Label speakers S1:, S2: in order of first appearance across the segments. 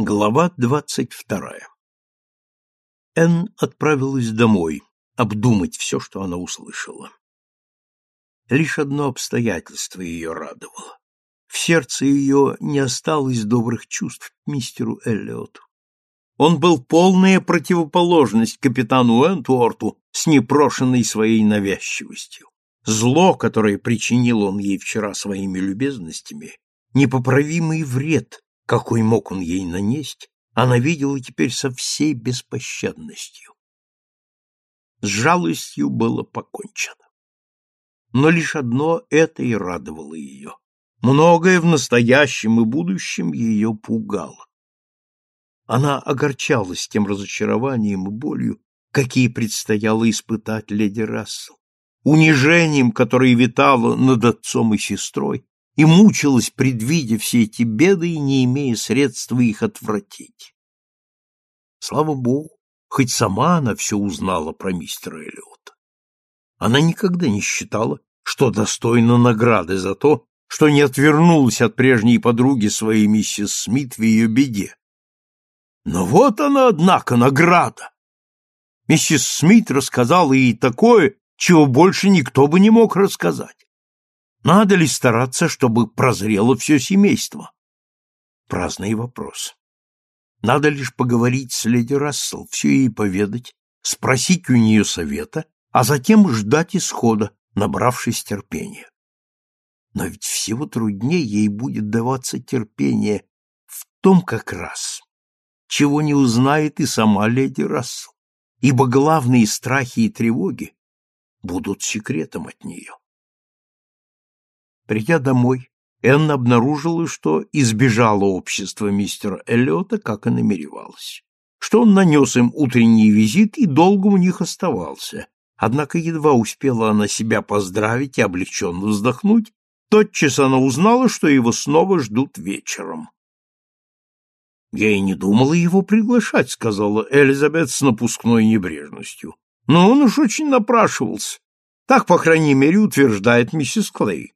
S1: Глава двадцать вторая Энн отправилась домой обдумать все, что она услышала. Лишь одно обстоятельство ее радовало. В сердце ее не осталось добрых чувств к мистеру Эллиоту. Он был полная противоположность капитану Энтуорту с непрошенной своей навязчивостью. Зло, которое причинил он ей вчера своими любезностями, непоправимый вред, какой мог он ей нанести, она видела теперь со всей беспощадностью. С жалостью было покончено. Но лишь одно это и радовало ее. Многое в настоящем и будущем ее пугало. Она огорчалась тем разочарованием и болью, какие предстояло испытать леди Рассел, унижением, которое витало над отцом и сестрой, и мучилась, предвидя все эти беды и не имея средства их отвратить. Слава богу, хоть сама она все узнала про мистера Эллиота. Она никогда не считала, что достойна награды за то, что не отвернулась от прежней подруги своей миссис Смит в ее беде. Но вот она, однако, награда. Миссис Смит рассказала ей такое, чего больше никто бы не мог рассказать. Надо ли стараться, чтобы прозрело все семейство? Праздный вопрос. Надо лишь поговорить с леди Рассел, все ей поведать, спросить у нее совета, а затем ждать исхода, набравшись терпения. Но ведь всего труднее ей будет даваться терпение в том как раз, чего не узнает и сама леди Рассел, ибо главные страхи и тревоги будут секретом от нее. Придя домой, Энн обнаружила, что избежала общества мистера Эллиота, как и намеревалась, что он нанес им утренний визит и долго у них оставался, однако едва успела она себя поздравить и облегченно вздохнуть, тотчас она узнала, что его снова ждут вечером. «Я и не думала его приглашать», — сказала Элизабет с напускной небрежностью. «Но он уж очень напрашивался. Так, по крайней мере, утверждает миссис Клей.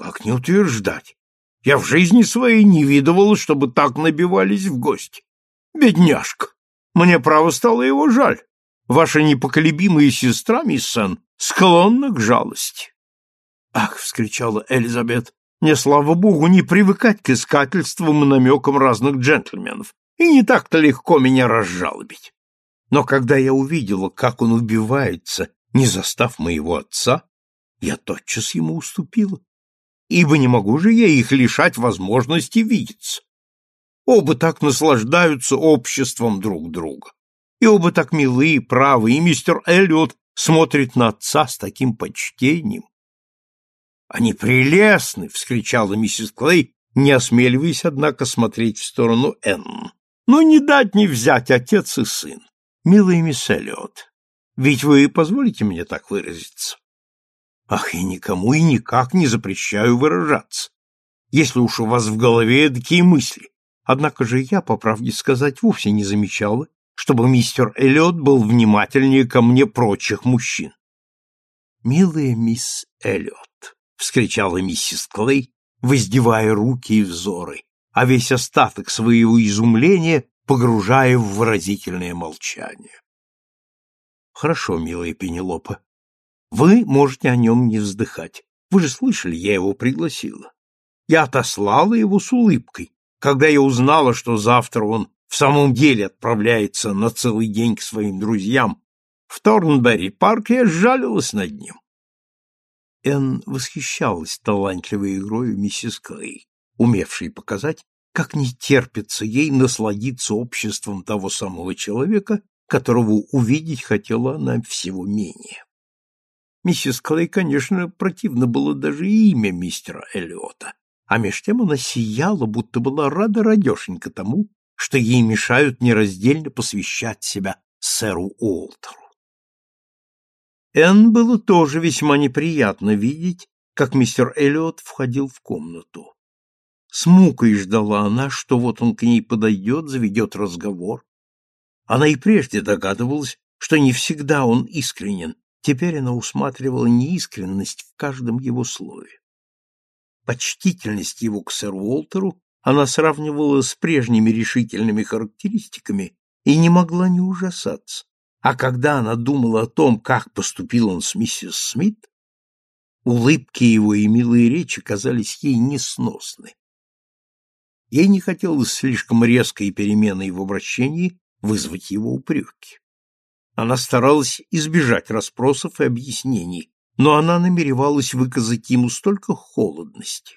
S1: Как не утверждать? Я в жизни своей не видывала, чтобы так набивались в гости. Бедняжка! Мне право стало его жаль. Ваша непоколебимая сестра, мисс Сен, склонна к жалости. Ах, вскричала Элизабет, мне, слава богу, не привыкать к искательствам и намекам разных джентльменов, и не так-то легко меня разжалобить. Но когда я увидела, как он убивается, не застав моего отца, я тотчас ему уступила ибо не могу же я их лишать возможности видеться. Оба так наслаждаются обществом друг друга. И оба так милы и правы, и мистер Эллиот смотрит на отца с таким почтением. «Они прелестны!» — вскричала миссис Клей, не осмеливаясь, однако, смотреть в сторону Энн. «Но не дать не взять отец и сын. Милый мисс Эллиот, ведь вы позволите мне так выразиться?» Ах, я никому и никак не запрещаю выражаться, если уж у вас в голове такие мысли. Однако же я, по правде сказать, вовсе не замечала, чтобы мистер Эллиот был внимательнее ко мне прочих мужчин. «Милая мисс Эллиот», — вскричала миссис Клей, воздевая руки и взоры, а весь остаток своего изумления погружая в выразительное молчание. «Хорошо, милая Пенелопа, вы можете о нем не вздыхать. Вы же слышали, я его пригласила. Я отослала его с улыбкой, когда я узнала, что завтра он в самом деле отправляется на целый день к своим друзьям в Торнберри-парк, я сжалилась над ним. Энн восхищалась талантливой игрой миссис Клей, умевшей показать, как не терпится ей насладиться обществом того самого человека, которого увидеть хотела она всего менее. Миссис Клей, конечно, противно было даже имя мистера Эллиота, а меж тем она сияла, будто была рада радешенько тому, что ей мешают нераздельно посвящать себя сэру Уолтеру. Энн было тоже весьма неприятно видеть, как мистер Эллиот входил в комнату. С мукой ждала она, что вот он к ней подойдет, заведет разговор. Она и прежде догадывалась, что не всегда он искренен, Теперь она усматривала неискренность в каждом его слове. Почтительность его к сэру Уолтеру она сравнивала с прежними решительными характеристиками и не могла не ужасаться. А когда она думала о том, как поступил он с миссис Смит, улыбки его и милые речи казались ей несносны. Ей не хотелось слишком резкой переменой в обращении вызвать его упреки. Она старалась избежать расспросов и объяснений, но она намеревалась выказать ему столько холодности,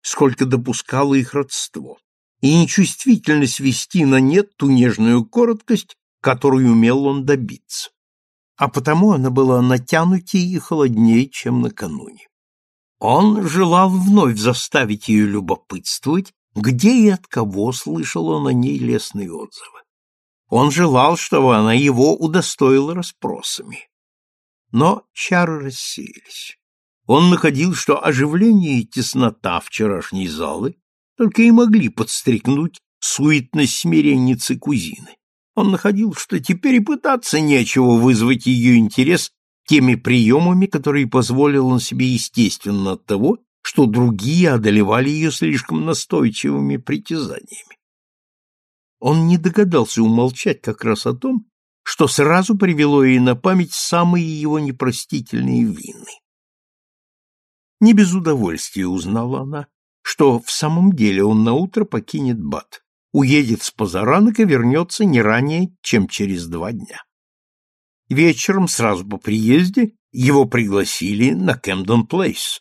S1: сколько допускало их родство, и нечувствительно свести на нет ту нежную короткость, которую умел он добиться. А потому она была натянутее и холоднее, чем накануне. Он желал вновь заставить ее любопытствовать где и от кого слышал он о ней лестные отзывы. Он желал, чтобы она его удостоила расспросами. Но чары рассеялись. Он находил, что оживление и теснота вчерашней залы только и могли подстрекнуть суетность смиренницы кузины. Он находил, что теперь и пытаться нечего вызвать ее интерес теми приемами, которые позволил он себе естественно от того, что другие одолевали ее слишком настойчивыми притязаниями. Он не догадался умолчать как раз о том, что сразу привело ей на память самые его непростительные вины. Не без удовольствия узнала она, что в самом деле он наутро покинет Бат, уедет с позаранок и вернется не ранее, чем через два дня. Вечером, сразу по приезде, его пригласили на Кэмдон Плейс,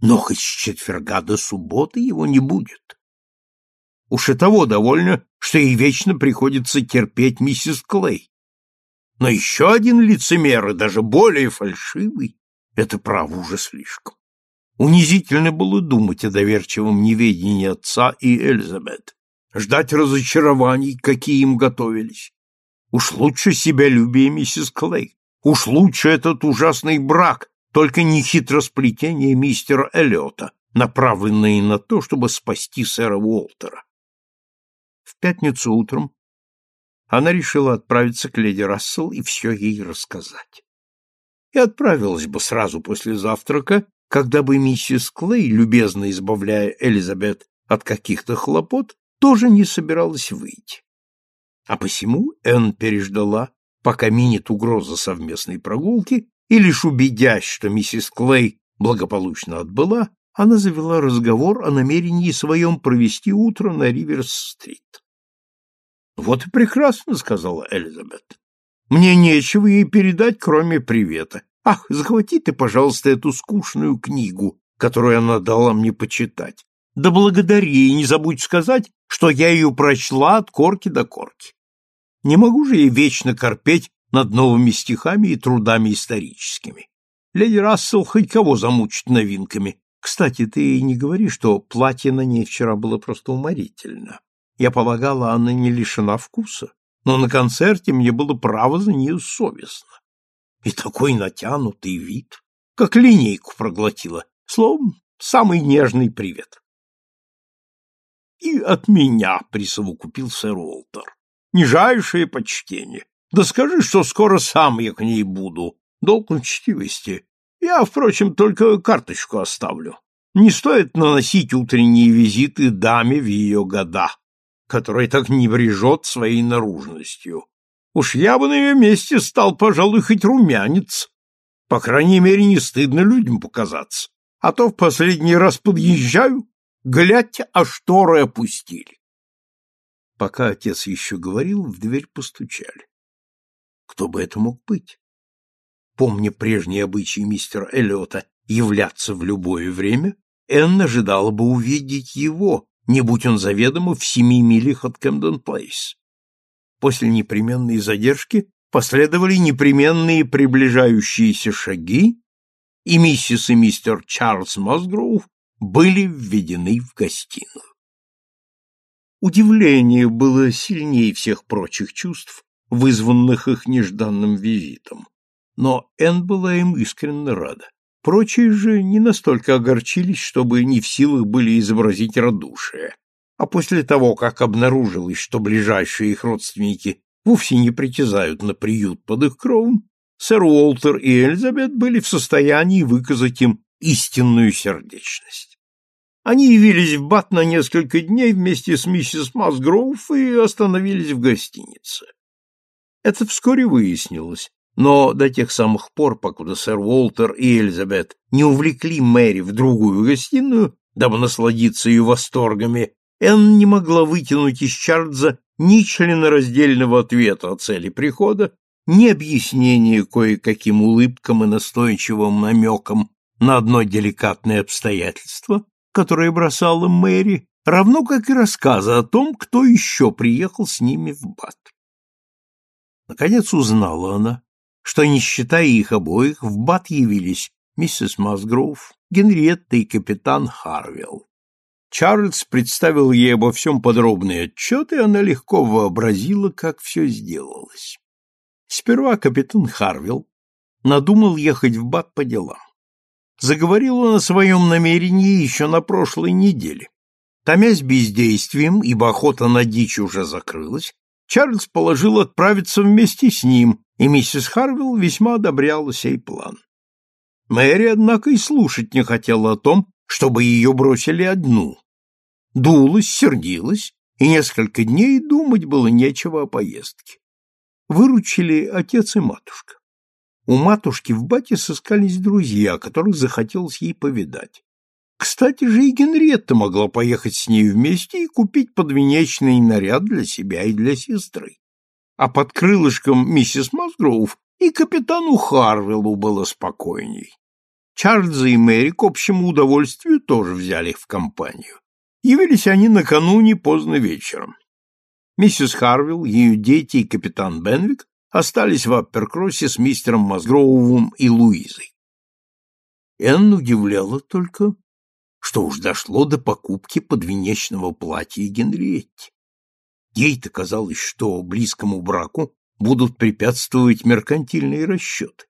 S1: но хоть с четверга до субботы его не будет. Уж и того довольно, что ей вечно приходится терпеть миссис Клей. Но еще один лицемер, и даже более фальшивый, это право уже слишком. Унизительно было думать о доверчивом неведении отца и Элизабет, ждать разочарований, какие им готовились. Уж лучше себялюбие миссис Клей, уж лучше этот ужасный брак, только не хитросплетение мистера Эллиота, направленные на то, чтобы спасти сэра Уолтера. В пятницу утром она решила отправиться к леди Рассел и все ей рассказать. И отправилась бы сразу после завтрака, когда бы миссис Клей, любезно избавляя Элизабет от каких-то хлопот, тоже не собиралась выйти. А посему Энн переждала, пока минет угроза совместной прогулки, и лишь убедясь, что миссис Клей благополучно отбыла, она завела разговор о намерении своем провести утро на Риверс-стрит. «Вот и прекрасно», — сказала Элизабет. «Мне нечего ей передать, кроме привета. Ах, захвати ты, пожалуйста, эту скучную книгу, которую она дала мне почитать. Да благодари и не забудь сказать, что я ее прочла от корки до корки. Не могу же я вечно корпеть над новыми стихами и трудами историческими. Леди Рассел хоть кого замучит новинками. Кстати, ты не говори, что платье на ней вчера было просто уморительно. Я полагала, она не лишена вкуса, но на концерте мне было право за нее совестно. И такой натянутый вид, как линейку проглотила. Словом, самый нежный привет. И от меня присовокупил сэр Уолтер. Нижайшее почтение. Да скажи, что скоро сам я к ней буду. Долг учтивости. Я, впрочем, только карточку оставлю. Не стоит наносить утренние визиты даме в ее года, которая так не брежет своей наружностью. Уж я бы на ее месте стал, пожалуй, хоть румянец. По крайней мере, не стыдно людям показаться. А то в последний раз подъезжаю, глядь, а шторы опустили. Пока отец еще говорил, в дверь постучали. Кто бы это мог быть? Помня прежние обычаи мистера Эллиота являться в любое время, Энн ожидала бы увидеть его, не будь он заведомо в семи милях от Кэмден-Плейс. После непременной задержки последовали непременные приближающиеся шаги, и миссис и мистер Чарльз Мосгроув были введены в гостиную. Удивление было сильнее всех прочих чувств, вызванных их нежданным визитом. Но Энн была им искренне рада. Прочие же не настолько огорчились, чтобы не в силах были изобразить радушие. А после того, как обнаружилось, что ближайшие их родственники вовсе не притязают на приют под их кровом, сэр Уолтер и Элизабет были в состоянии выказать им истинную сердечность. Они явились в Бат на несколько дней вместе с миссис Масгроув и остановились в гостинице. Это вскоре выяснилось, но до тех самых пор, покуда сэр Уолтер и Элизабет не увлекли Мэри в другую гостиную, дабы насладиться ее восторгами, Энн не могла вытянуть из Чарльза ни членораздельного ответа о цели прихода, ни объяснения кое-каким улыбкам и настойчивым намекам на одно деликатное обстоятельство, которое бросала Мэри, равно как и рассказа о том, кто еще приехал с ними в Бат. Наконец узнала она, что, не считая их обоих, в Бат явились миссис Масгроув, Генриетта и капитан Харвилл. Чарльз представил ей обо всем подробный отчет, и она легко вообразила, как все сделалось. Сперва капитан Харвилл надумал ехать в Бат по делам. Заговорил он о своем намерении еще на прошлой неделе. Томясь бездействием, ибо охота на дичь уже закрылась, Чарльз положил отправиться вместе с ним, и миссис Харвилл весьма одобряла сей план. Мэри, однако, и слушать не хотела о том, чтобы ее бросили одну. Дулась, сердилась, и несколько дней думать было нечего о поездке. Выручили отец и матушка. У матушки в бате сыскались друзья, которых захотелось ей повидать. Кстати же и Генриетта могла поехать с ней вместе и купить подвенечный наряд для себя и для сестры. А под крылышком миссис Масгроув и капитану Харвиллу было спокойней. Чарльза и Мэри к общему удовольствию тоже взяли их в компанию. Явились они накануне поздно вечером. Миссис Харвилл, ее дети и капитан Бенвик остались в Апперкроссе с мистером Мазгроувом и Луизой. Энн удивляла только, что уж дошло до покупки подвенечного платья Генриетти. Ей-то казалось, что близкому браку будут препятствовать меркантильные расчеты.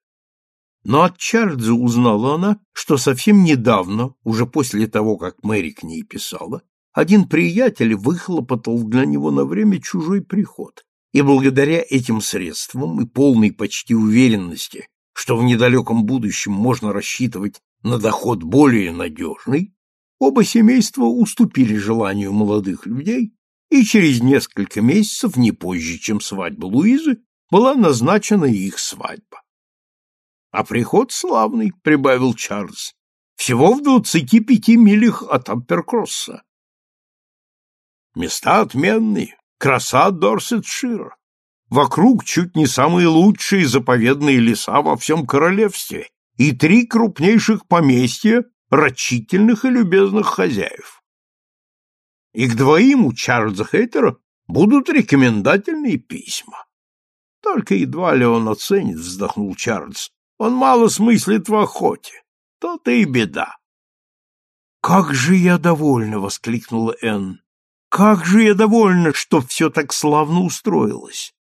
S1: Но от Чарльза узнала она, что совсем недавно, уже после того, как Мэри к ней писала, один приятель выхлопотал для него на время чужой приход, и благодаря этим средствам и полной почти уверенности, что в недалеком будущем можно рассчитывать на доход более надежный, оба семейства уступили желанию молодых людей, и через несколько месяцев, не позже, чем свадьба Луизы, была назначена их свадьба. — А приход славный, — прибавил Чарльз, — всего в двадцати пяти милях от Амперкросса. — Места отменные, краса Дорсетшира. Вокруг чуть не самые лучшие заповедные леса во всем королевстве и три крупнейших поместья рачительных и любезных хозяев. И к двоим у Чарльза Хейтера будут рекомендательные письма. Только едва ли он оценит, вздохнул Чарльз. Он мало смыслит в охоте. То-то и беда. Как же я довольна, воскликнула Энн. Как же я довольна, что все так славно устроилось.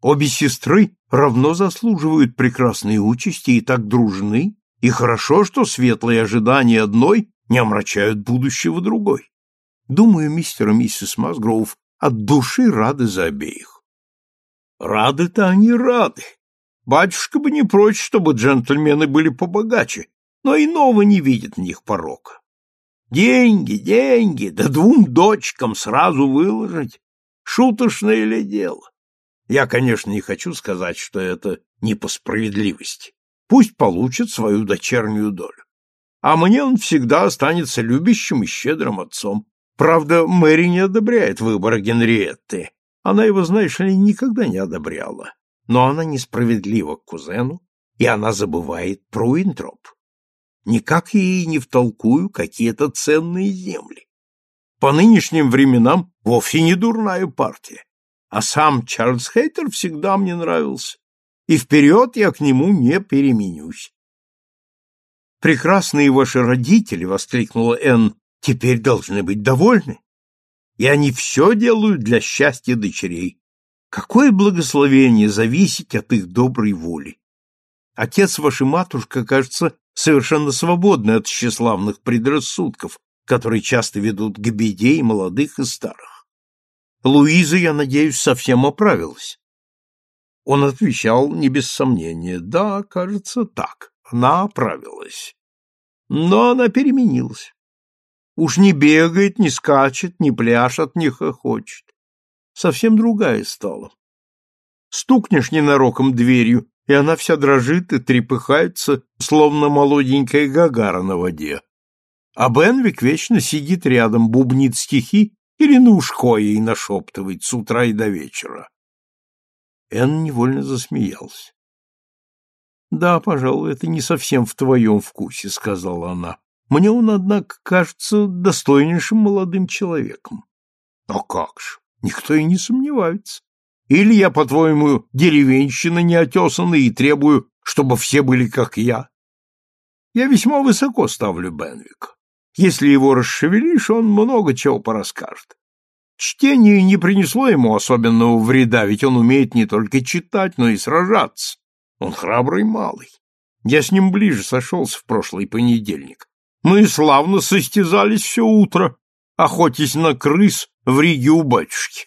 S1: Обе сестры равно заслуживают прекрасной участи и так дружны, и хорошо, что светлые ожидания одной не омрачают будущего другой. Думаю, мистер и миссис Масгроув от души рады за обеих. Рады-то они рады. Батюшка бы не прочь, чтобы джентльмены были побогаче, но иного не видит в них порока. Деньги, деньги, да двум дочкам сразу выложить. Шуточное ли дело? Я, конечно, не хочу сказать, что это не по справедливости. Пусть получит свою дочернюю долю. А мне он всегда останется любящим и щедрым отцом. Правда, Мэри не одобряет выбора Генриетты. Она его, знаешь ли, никогда не одобряла. Но она несправедлива к кузену, и она забывает про Уинтроп. Никак ей не втолкую какие-то ценные земли. По нынешним временам вовсе не дурная партия. А сам Чарльз Хейтер всегда мне нравился. И вперед я к нему не переменюсь. «Прекрасные ваши родители!» — воскликнула Энн. «Теперь должны быть довольны. И они все делают для счастья дочерей. Какое благословение зависеть от их доброй воли! Отец ваш и матушка, кажется, совершенно свободны от тщеславных предрассудков, которые часто ведут к беде и молодых, и старых. Луиза, я надеюсь, совсем оправилась. Он отвечал не без сомнения. Да, кажется, так. Она оправилась. Но она переменилась. Уж не бегает, не скачет, не пляшет, не хохочет. Совсем другая стала. Стукнешь ненароком дверью, и она вся дрожит и трепыхается, словно молоденькая гагара на воде. А Бенвик вечно сидит рядом, бубнит стихи или на ушко ей нашептывает с утра и до вечера. Энн невольно засмеялся. «Да, пожалуй, это не совсем в твоем вкусе», — сказала она. «Мне он, однако, кажется достойнейшим молодым человеком». «А как же, никто и не сомневается. Или я, по-твоему, деревенщина неотесанная и требую, чтобы все были как я? Я весьма высоко ставлю Бенвика. Если его расшевелишь, он много чего порасскажет. Чтение не принесло ему особенного вреда, ведь он умеет не только читать, но и сражаться. Он храбрый малый. Я с ним ближе сошелся в прошлый понедельник. Мы славно состязались все утро, охотясь на крыс в Риге у батюшки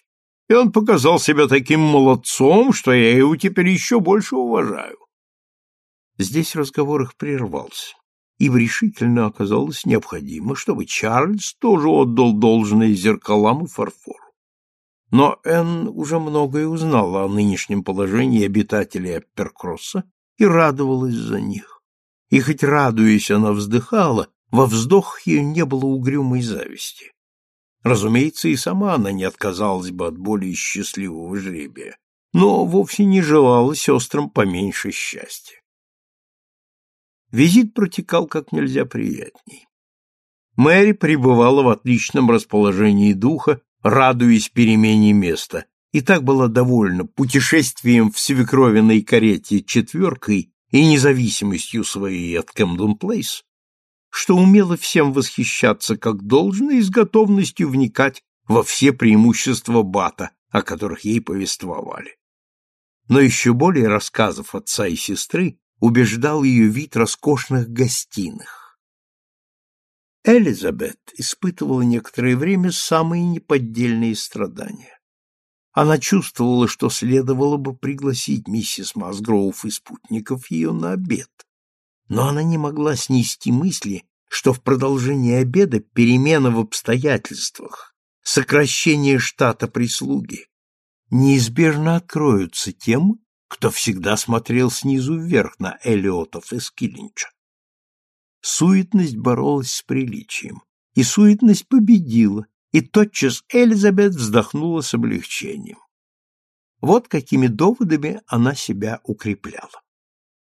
S1: и он показал себя таким молодцом, что я его теперь еще больше уважаю. Здесь разговор их прервался, ибо решительно оказалось необходимо, чтобы Чарльз тоже отдал должное зеркалам и фарфору. Но Энн уже многое узнала о нынешнем положении обитателей Апперкросса и радовалась за них. И хоть радуясь она вздыхала, во вздохах ее не было угрюмой зависти. Разумеется, и сама она не отказалась бы от более счастливого жребия, но вовсе не желала сестрам поменьше счастья. Визит протекал как нельзя приятней. Мэри пребывала в отличном расположении духа, радуясь перемене места, и так была довольна путешествием в свекровиной карете четверкой и независимостью своей от Кэмдон-Плейс, что умела всем восхищаться как должно и с готовностью вникать во все преимущества Бата, о которых ей повествовали. Но еще более рассказов отца и сестры убеждал ее вид роскошных гостиных. Элизабет испытывала некоторое время самые неподдельные страдания. Она чувствовала, что следовало бы пригласить миссис Масгроув и спутников ее на обед но она не могла снести мысли, что в продолжении обеда перемена в обстоятельствах, сокращение штата прислуги неизбежно откроются тем, кто всегда смотрел снизу вверх на Элиотов и Скиллинча. Суетность боролась с приличием, и суетность победила, и тотчас Элизабет вздохнула с облегчением. Вот какими доводами она себя укрепляла.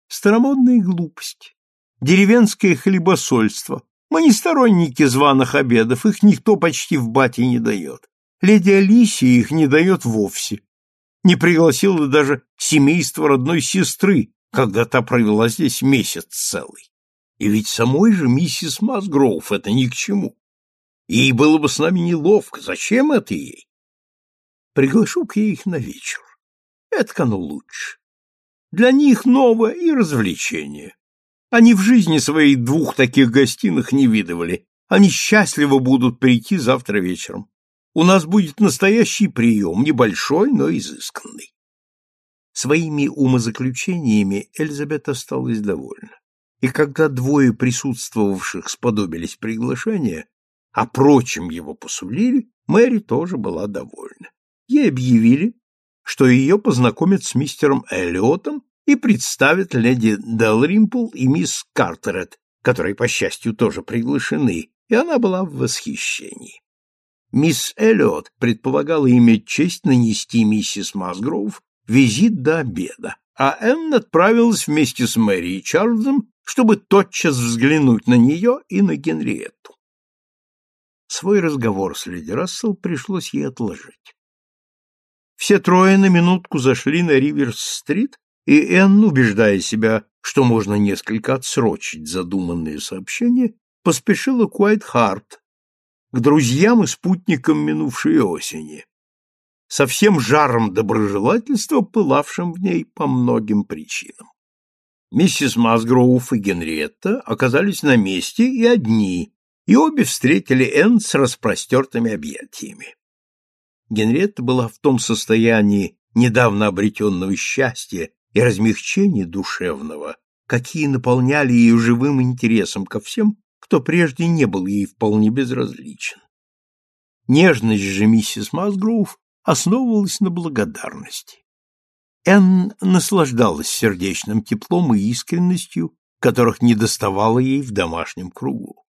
S1: Старомодная глупость, деревенское хлебосольство. Мы не сторонники званых обедов, их никто почти в бате не дает. Леди Алисия их не дает вовсе. Не пригласила даже семейство родной сестры, когда та провела здесь месяц целый. И ведь самой же миссис Масгроув это ни к чему. Ей было бы с нами неловко. Зачем это ей? Приглашу-ка я их на вечер. Это оно лучше. Для них новое и развлечение. Они в жизни своей двух таких гостиных не видывали. Они счастливо будут прийти завтра вечером. У нас будет настоящий прием, небольшой, но изысканный. Своими умозаключениями Элизабет осталась довольна. И когда двое присутствовавших сподобились приглашения, а прочим его посулили, Мэри тоже была довольна. Ей объявили, что ее познакомят с мистером Эллиотом и представят леди Далримпл и мисс Картерет, которые, по счастью, тоже приглашены, и она была в восхищении. Мисс Эллиот предполагала иметь честь нанести миссис Масгроув визит до обеда, а Энн отправилась вместе с Мэри и Чарльзом, чтобы тотчас взглянуть на нее и на Генриетту. Свой разговор с леди Рассел пришлось ей отложить. Все трое на минутку зашли на Риверс-стрит, и Энн, убеждая себя, что можно несколько отсрочить задуманные сообщения, поспешила к Уайт-Харт, к друзьям и спутникам минувшей осени, со всем жаром доброжелательства, пылавшим в ней по многим причинам. Миссис Масгроув и Генриетта оказались на месте и одни, и обе встретили Энн с распростертыми объятиями. Генриетта была в том состоянии недавно обретенного счастья и размягчения душевного, какие наполняли ее живым интересом ко всем, кто прежде не был ей вполне безразличен. Нежность же миссис Масгроув основывалась на благодарности. Энн наслаждалась сердечным теплом и искренностью, которых не доставало ей в домашнем кругу.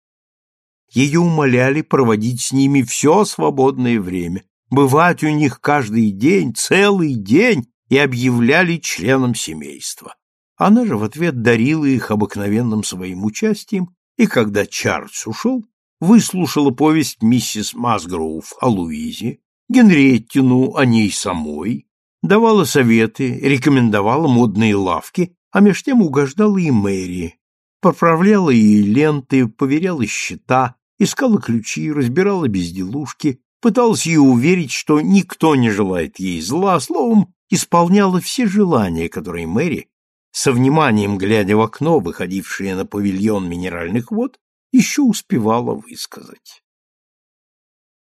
S1: Ее умоляли проводить с ними все свободное время, бывать у них каждый день, целый день, и объявляли членом семейства. Она же в ответ дарила их обыкновенным своим участием, и когда Чарльз ушел, выслушала повесть миссис Масгроув о Луизе, Генриеттину о ней самой, давала советы, рекомендовала модные лавки, а меж тем угождала и Мэри, поправляла ей ленты, поверяла счета, искала ключи, разбирала безделушки, пыталась ее уверить, что никто не желает ей зла, словом, исполняла все желания, которые Мэри, со вниманием глядя в окно, выходившее на павильон минеральных вод, еще успевала высказать.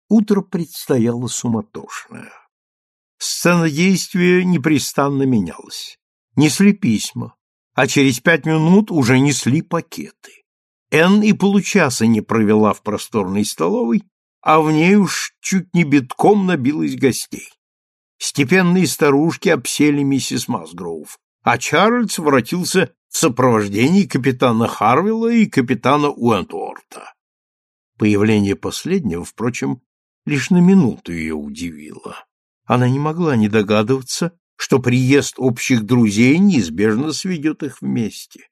S1: Утро предстояло суматошное. Сцена действия непрестанно менялась. Несли письма, а через пять минут уже несли пакеты. Энн и получаса не провела в просторной столовой, а в ней уж чуть не битком набилось гостей. Степенные старушки обсели миссис Масгроув, а Чарльз воротился в сопровождении капитана Харвилла и капитана Уэнтворта. Появление последнего, впрочем, лишь на минуту ее удивило. Она не могла не догадываться, что приезд общих друзей неизбежно сведет их вместе.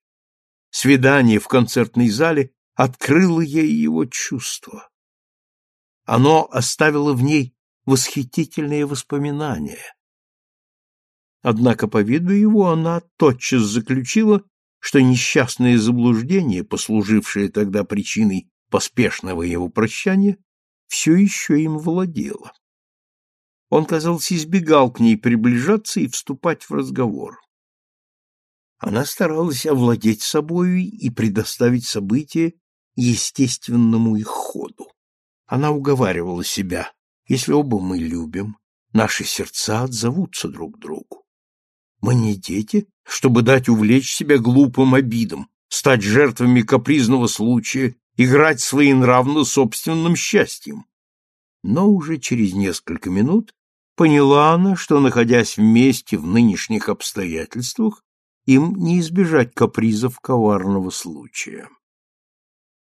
S1: Свидание в концертной зале открыло ей его чувства. Оно оставило в ней восхитительные воспоминания. Однако по виду его она тотчас заключила, что несчастное заблуждение, послужившее тогда причиной поспешного его прощания, все еще им владело. Он, казалось, избегал к ней приближаться и вступать в разговор. Она старалась овладеть собою и предоставить события естественному их ходу. Она уговаривала себя, если оба мы любим, наши сердца отзовутся друг другу. Мы не дети, чтобы дать увлечь себя глупым обидам, стать жертвами капризного случая, играть своенравно собственным счастьем. Но уже через несколько минут поняла она, что, находясь вместе в нынешних обстоятельствах, им не избежать капризов коварного случая.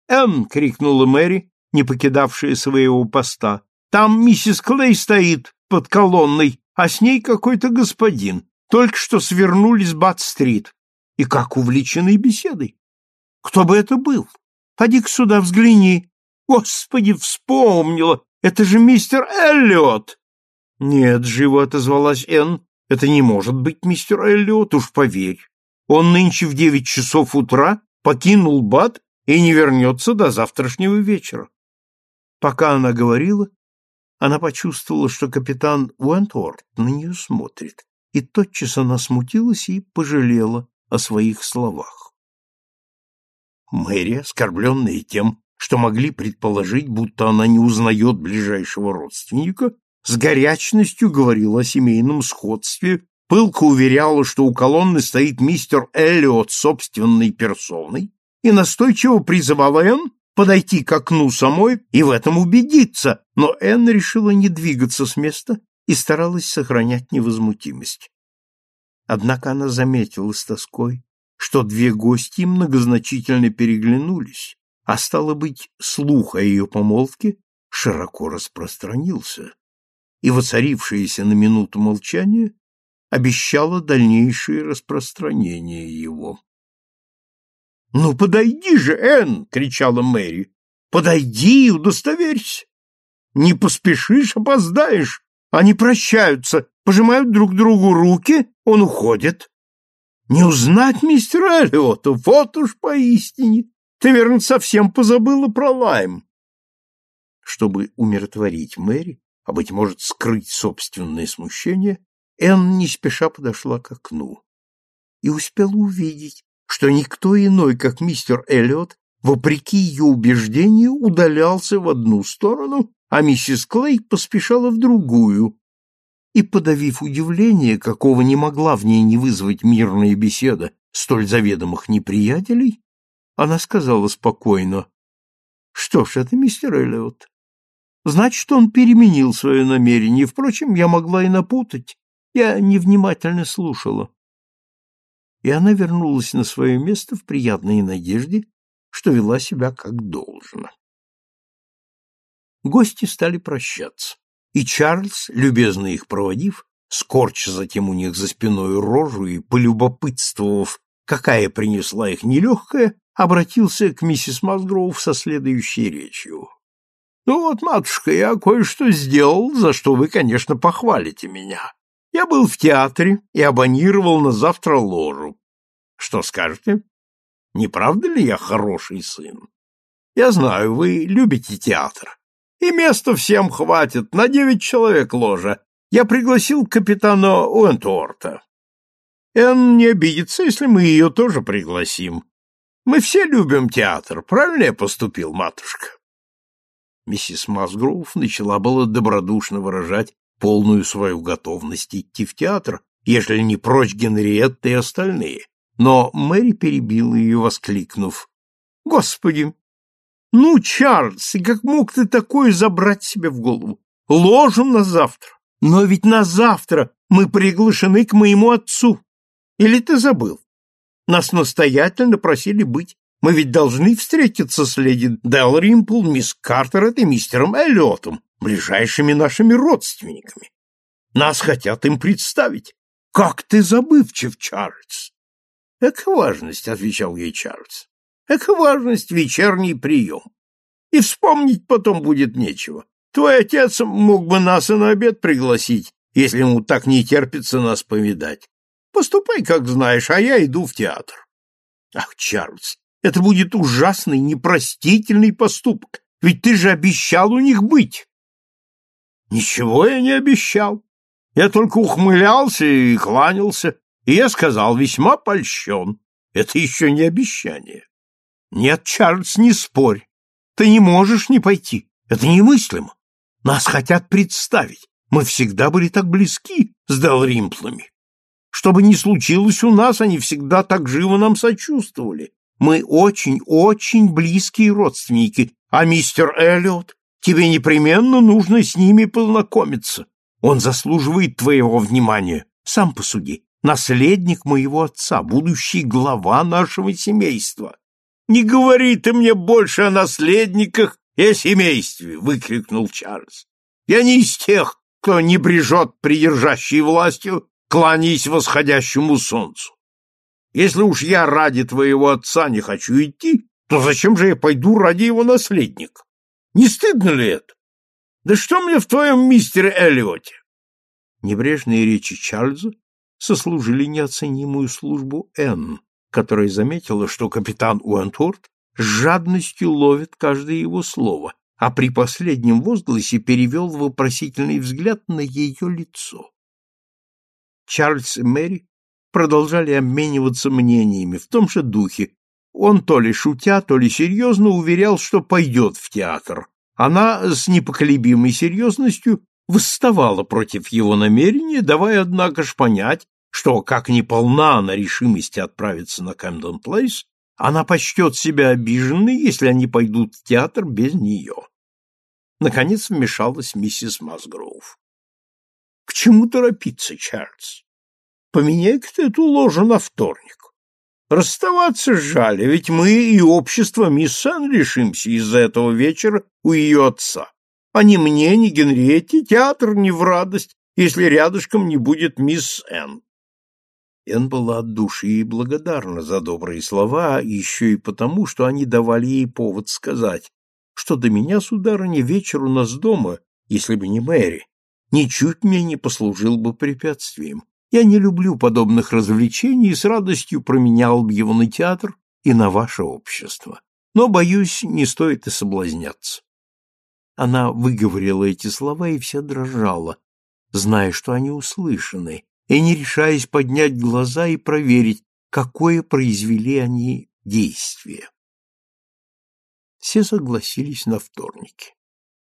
S1: «Эм!» — крикнула Мэри, не покидавшая своего поста. «Там миссис Клей стоит под колонной, а с ней какой-то господин. Только что свернули с Бат-стрит. И как увлечены беседой. Кто бы это был? Поди-ка сюда, взгляни. Господи, вспомнила! Это же мистер Эллиот!» «Нет», — живо отозвалась Энн, — «это не может быть мистер Эллиот, уж поверь. Он нынче в девять часов утра покинул Бат и не вернется до завтрашнего вечера. Пока она говорила, она почувствовала, что капитан Уэнтворд на нее смотрит, и тотчас она смутилась и пожалела о своих словах. Мэри, оскорбленная тем, что могли предположить, будто она не узнает ближайшего родственника, с горячностью говорила о семейном сходстве пылко уверяла, что у колонны стоит мистер Эллиот собственной персоной, и настойчиво призывала Энн подойти к окну самой и в этом убедиться, но Энн решила не двигаться с места и старалась сохранять невозмутимость. Однако она заметила с тоской, что две гости многозначительно переглянулись, а стало быть, слух о ее помолвке широко распространился, и воцарившееся на минуту молчание обещало дальнейшее распространение его. «Ну, подойди же, Энн!» — кричала Мэри. «Подойди и удостоверься! Не поспешишь, опоздаешь!» Они прощаются, пожимают друг другу руки, он уходит. Не узнать мистера Эллиота, вот уж поистине. Ты, верно, совсем позабыла про Лайм. Чтобы умиротворить Мэри, а, быть может, скрыть собственное смущение, Энн не спеша подошла к окну и успела увидеть, что никто иной, как мистер Эллиот, вопреки ее убеждению, удалялся в одну сторону, а миссис Клей поспешала в другую. И, подавив удивление, какого не могла в ней не вызвать мирная беседа столь заведомых неприятелей, она сказала спокойно, Что ж, это мистер Эллиот. Значит, он переменил свое намерение. Впрочем, я могла и напутать. Я невнимательно слушала. И она вернулась на свое место в приятной надежде, что вела себя как должно. Гости стали прощаться, и Чарльз, любезно их проводив, скорча затем у них за спиной рожу и полюбопытствовав, какая принесла их нелегкая, обратился к миссис Масгроув со следующей речью. «Ну вот, матушка, я кое-что сделал, за что вы, конечно, похвалите меня. Я был в театре и абонировал на завтра ложу. Что скажете? Не правда ли я хороший сын? Я знаю, вы любите театр. И места всем хватит, на девять человек ложа. Я пригласил капитана Уэнтуорта. Энн не обидится, если мы ее тоже пригласим. Мы все любим театр, правильно я поступил, матушка? Миссис Масгроув начала было добродушно выражать полную свою готовность идти в театр, ежели не прочь Генриетта и остальные. Но Мэри перебила ее, воскликнув. — Господи! Ну, Чарльз, как мог ты такое забрать себе в голову? Ложим на завтра. Но ведь на завтра мы приглашены к моему отцу. Или ты забыл? Нас настоятельно просили быть. Мы ведь должны встретиться с леди Делримпл, мисс Картерет и мистером Эллиотом, ближайшими нашими родственниками. Нас хотят им представить. Как ты забывчив, Чарльз. Эка важность, — отвечал ей Чарльз. Эка важность вечерний прием. И вспомнить потом будет нечего. Твой отец мог бы нас и на обед пригласить, если ему так не терпится нас повидать. Поступай, как знаешь, а я иду в театр. Ах, Чарльз, это будет ужасный, непростительный поступок, ведь ты же обещал у них быть. Ничего я не обещал. Я только ухмылялся и кланялся, и я сказал, весьма польщен. Это еще не обещание. Нет, Чарльз, не спорь. Ты не можешь не пойти. Это немыслимо. Нас хотят представить. Мы всегда были так близки с Делримплами. Что бы ни случилось у нас, они всегда так живо нам сочувствовали. Мы очень-очень близкие родственники, а мистер Эллиот, тебе непременно нужно с ними познакомиться. Он заслуживает твоего внимания. Сам посуди. Наследник моего отца, будущий глава нашего семейства. Не говори ты мне больше о наследниках и о семействе, выкрикнул Чарльз. Я не из тех, кто не брежет придержащей властью кланяясь восходящему солнцу. Если уж я ради твоего отца не хочу идти, то зачем же я пойду ради его наследника? Не стыдно ли это? Да что мне в твоем мистере Эллиоте? Небрежные речи Чарльза сослужили неоценимую службу Энн, которая заметила, что капитан Уэнтворд с жадностью ловит каждое его слово, а при последнем возгласе перевел вопросительный взгляд на ее лицо. Чарльз и Мэри продолжали обмениваться мнениями в том же духе. Он то ли шутя, то ли серьезно уверял, что пойдет в театр. Она с непоколебимой серьезностью восставала против его намерения, давая, однако ж, понять, что, как ни полна она решимости отправиться на Кэмдон Плейс, она почтет себя обиженной, если они пойдут в театр без нее. Наконец вмешалась миссис Масгроув. К чему торопиться, Чарльз? Поменяй-ка ты эту ложу на вторник. Расставаться жаль, ведь мы и общество мисс Сан решимся из-за этого вечера у ее отца. А ни мне, ни Генриетте театр не в радость, если рядышком не будет мисс Энн. Энн была от души и благодарна за добрые слова, еще и потому, что они давали ей повод сказать, что до меня, сударыня, вечер у нас дома, если бы не Мэри, ничуть мне не послужил бы препятствием. Я не люблю подобных развлечений и с радостью променял бы его на театр и на ваше общество. Но, боюсь, не стоит и соблазняться. Она выговорила эти слова и вся дрожала, зная, что они услышаны, и не решаясь поднять глаза и проверить, какое произвели они действие. Все согласились на вторнике.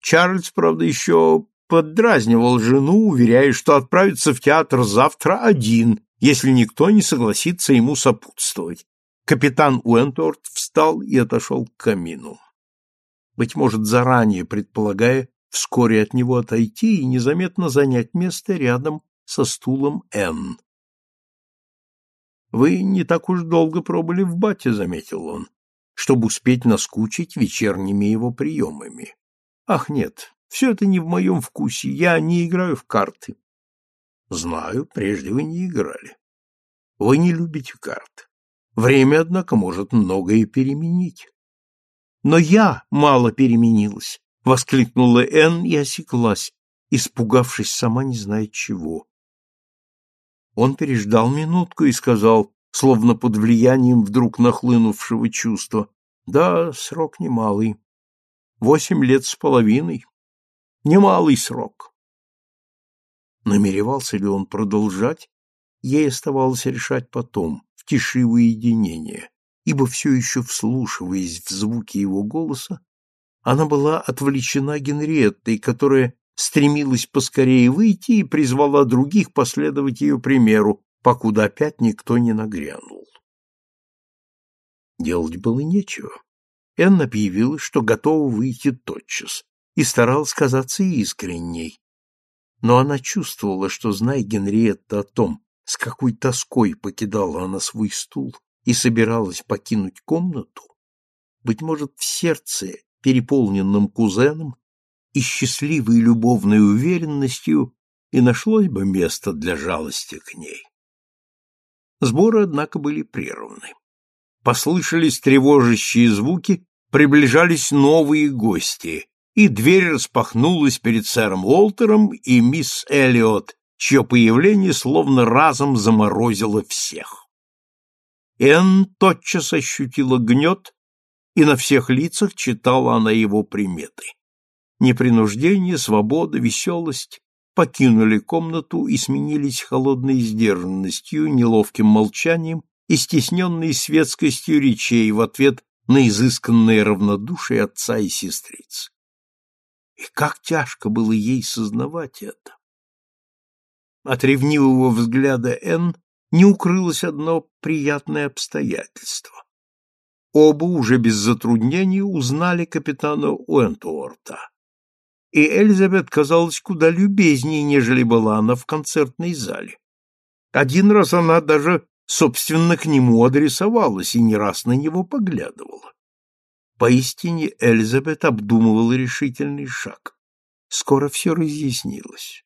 S1: Чарльз, правда, еще поддразнивал жену, уверяя, что отправится в театр завтра один, если никто не согласится ему сопутствовать. Капитан Уэнторт встал и отошел к камину. быть может, заранее предполагая вскоре от него отойти и незаметно занять место рядом со стулом Н. «Вы не так уж долго пробыли в бате», — заметил он, чтобы успеть наскучить вечерними его приемами. «Ах, нет, все это не в моем вкусе, я не играю в карты». «Знаю, прежде вы не играли. Вы не любите карты. Время, однако, может многое переменить». «Но я мало переменилась», — воскликнула Энн и осеклась, испугавшись сама не знает чего. Он переждал минутку и сказал, словно под влиянием вдруг нахлынувшего чувства, «Да, срок немалый. Восемь лет с половиной. Немалый срок». Намеревался ли он продолжать, ей оставалось решать потом, в тиши уединения, ибо все еще вслушиваясь в звуки его голоса, она была отвлечена Генриеттой, которая стремилась поскорее выйти и призвала других последовать ее примеру, покуда опять никто не нагрянул. Делать было нечего. Энн объявила, что готова выйти тотчас, и старалась казаться искренней. Но она чувствовала, что, зная Генриетта о том, с какой тоской покидала она свой стул и собиралась покинуть комнату, быть может, в сердце, переполненном кузеном, и счастливой любовной уверенностью и нашлось бы место для жалости к ней. Сборы, однако, были прерваны. Послышались тревожащие звуки, приближались новые гости, и дверь распахнулась перед сэром Уолтером и мисс Эллиот, чье появление словно разом заморозило всех. Энн тотчас ощутила гнет, и на всех лицах читала она его приметы. Непринуждение, свобода, веселость покинули комнату и сменились холодной сдержанностью, неловким молчанием и стесненной светскостью речей в ответ на изысканное равнодушие отца и сестриц. И как тяжко было ей сознавать это! От ревнивого взгляда Н не укрылось одно приятное обстоятельство. Оба уже без затруднений узнали капитана Уэнтуорта и Элизабет казалась куда любезнее, нежели была она в концертной зале. Один раз она даже, собственно, к нему адресовалась и не раз на него поглядывала. Поистине Элизабет обдумывала решительный шаг. Скоро все разъяснилось.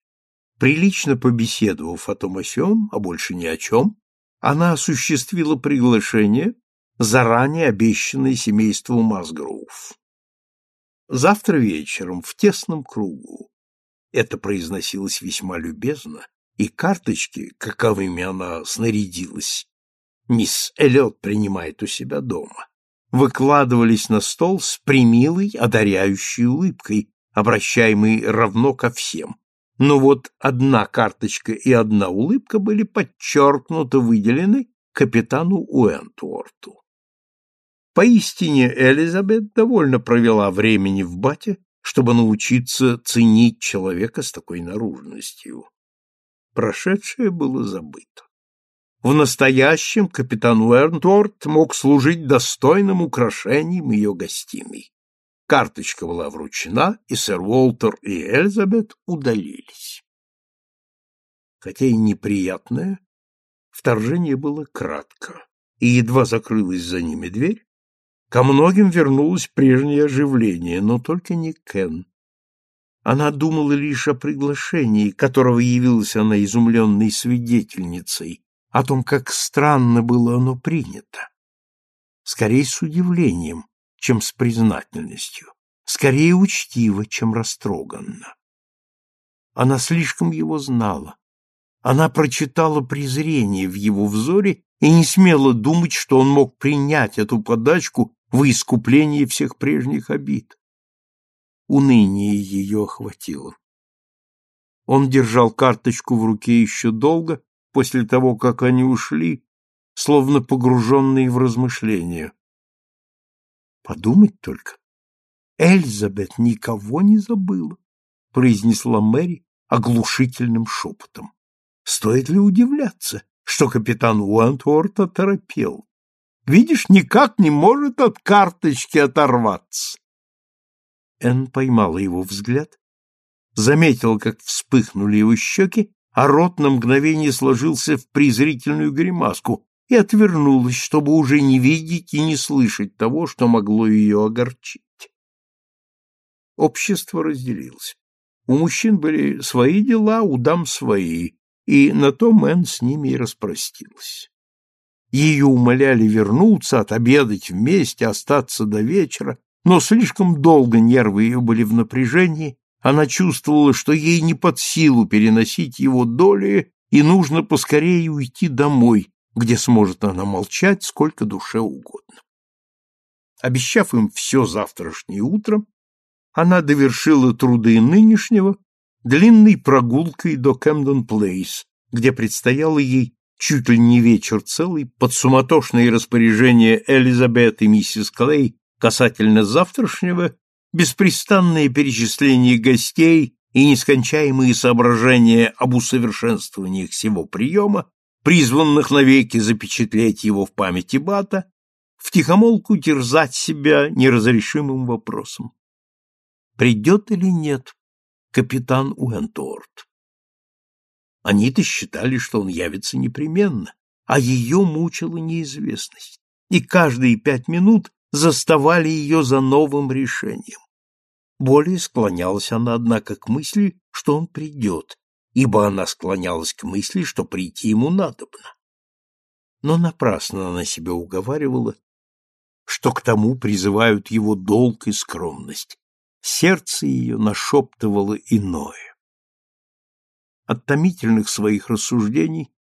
S1: Прилично побеседовав о том о сём, а больше ни о чем, она осуществила приглашение, заранее обещанное семейству Масгроув. Завтра вечером в тесном кругу. Это произносилось весьма любезно, и карточки, каковыми она снарядилась, мисс Эллиот принимает у себя дома, выкладывались на стол с примилой, одаряющей улыбкой, обращаемой равно ко всем. Но вот одна карточка и одна улыбка были подчеркнуто выделены капитану Уэнтуорту. Поистине Элизабет довольно провела времени в бате, чтобы научиться ценить человека с такой наружностью. Прошедшее было забыто. В настоящем капитан Уэрнторт мог служить достойным украшением ее гостиной. Карточка была вручена, и сэр Уолтер и Элизабет удалились. Хотя и неприятное, вторжение было кратко, и едва закрылась за ними дверь, Ко многим вернулось прежнее оживление, но только не Кен. Она думала лишь о приглашении, которого явилась она изумленной свидетельницей, о том, как странно было оно принято. Скорее с удивлением, чем с признательностью, скорее учтиво, чем растроганно. Она слишком его знала. Она прочитала презрение в его взоре и не смела думать, что он мог принять эту подачку во искупление всех прежних обид. Уныние ее охватило. Он держал карточку в руке еще долго, после того, как они ушли, словно погруженные в размышления. Подумать только. Эльзабет никого не забыла, произнесла Мэри оглушительным шепотом. Стоит ли удивляться, что капитан Уэнтворт оторопел? Видишь, никак не может от карточки оторваться. Энн поймала его взгляд, заметила, как вспыхнули его щеки, а рот на мгновение сложился в презрительную гримаску и отвернулась, чтобы уже не видеть и не слышать того, что могло ее огорчить. Общество разделилось. У мужчин были свои дела, у дам свои, и на то Мэн с ними и распростилась. Ее умоляли вернуться, отобедать вместе, остаться до вечера, но слишком долго нервы ее были в напряжении, она чувствовала, что ей не под силу переносить его доли, и нужно поскорее уйти домой, где сможет она молчать сколько душе угодно. Обещав им все завтрашнее утро, она довершила труды нынешнего длинной прогулкой до Кэмдон-Плейс, где предстояло ей чуть ли не вечер целый под суматошные распоряжения Элизабет и миссис Клей касательно завтрашнего, беспрестанное перечисление гостей и нескончаемые соображения об усовершенствовании всего приема, призванных навеки запечатлеть его в памяти Бата, втихомолку терзать себя неразрешимым вопросом. Придет или нет капитан Уэнторт? Они-то считали, что он явится непременно, а ее мучила неизвестность, и каждые пять минут заставали ее за новым решением. Более склонялась она, однако, к мысли, что он придет, ибо она склонялась к мысли, что прийти ему надобно. Но напрасно она себя уговаривала, что к тому призывают его долг и скромность. Сердце ее нашептывало иное. От томительных своих рассуждений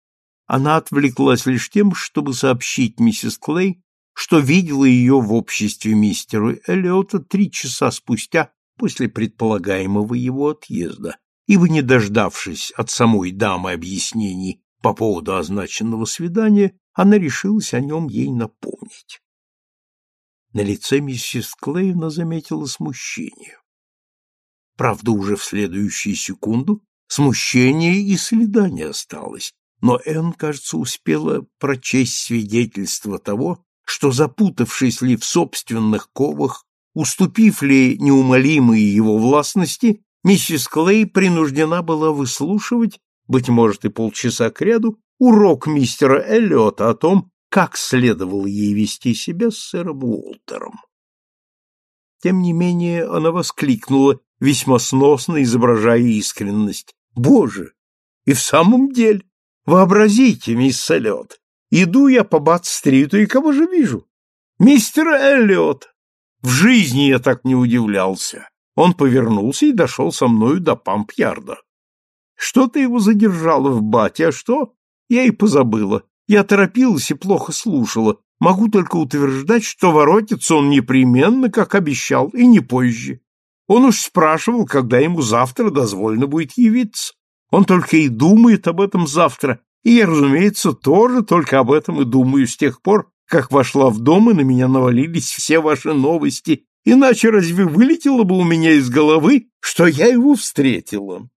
S1: она отвлеклась лишь тем, чтобы сообщить миссис Клей, что видела ее в обществе мистера Эллиота три часа спустя после предполагаемого его отъезда, ибо, не дождавшись от самой дамы объяснений по поводу означенного свидания, она решилась о нем ей напомнить. На лице миссис Клейна заметила смущение. Правда, уже в следующую секунду смущения и следа не осталось, но Энн, кажется, успела прочесть свидетельство того, что, запутавшись ли в собственных ковах, уступив ли неумолимой его властности, миссис Клей принуждена была выслушивать, быть может и полчаса кряду, урок мистера Эллиота о том, как следовало ей вести себя с сэром Уолтером. Тем не менее она воскликнула, весьма сносно изображая искренность. «Боже! И в самом деле! Вообразите, мисс Эллиот, Иду я по Бат-стриту, и кого же вижу? Мистера Эллиот! В жизни я так не удивлялся. Он повернулся и дошел со мною до Памп-Ярда. Что-то его задержало в Бате, а что? Я и позабыла. Я торопилась и плохо слушала. Могу только утверждать, что воротится он непременно, как обещал, и не позже. Он уж спрашивал, когда ему завтра дозволено будет явиться. Он только и думает об этом завтра, и я, разумеется, тоже только об этом и думаю с тех пор, как вошла в дом, и на меня навалились все ваши новости, иначе разве вылетело бы у меня из головы, что я его встретила?